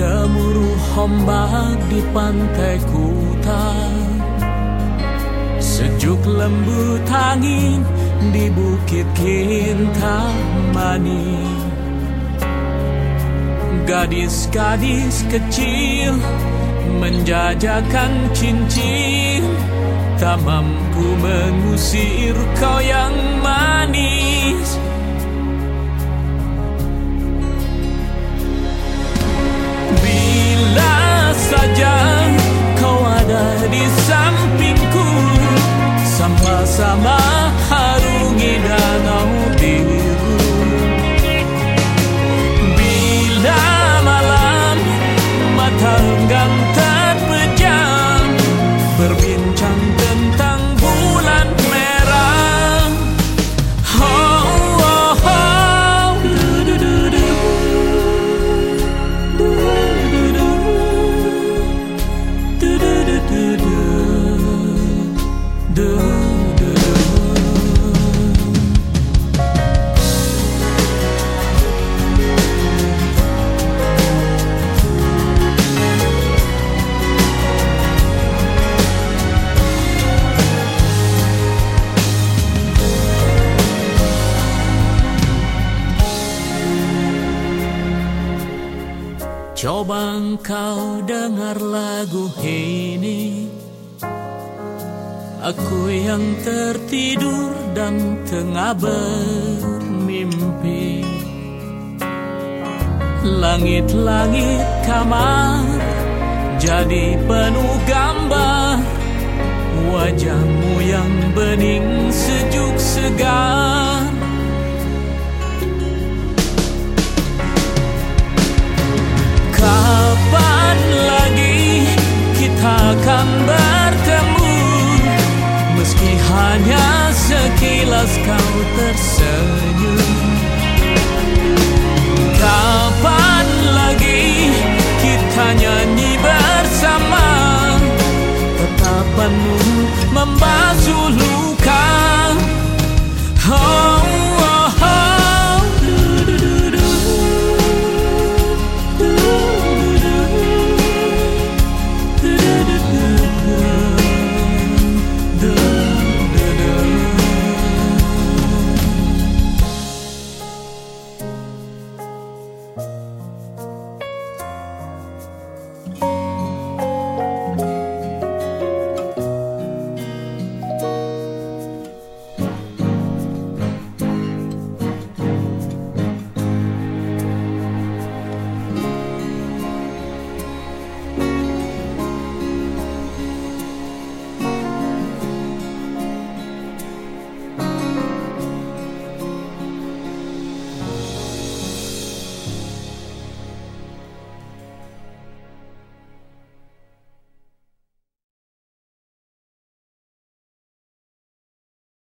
Gemuruh ombak di pantai kuta. Sejuk lembut angin di bukit Kintamani Gadis-gadis kecil menjajakan cincin. Tak mampu mengusir kau yang manis Coba engkau dengar lagu ini. Aku yang tertidur dan tengah bermimpi. Langit-langit kamar jadi penuh gambar. Wajahmu yang bening sejuk segar jelas kau tersenyum. Kapan lagi kita nyanyi bersama? Tetapanmu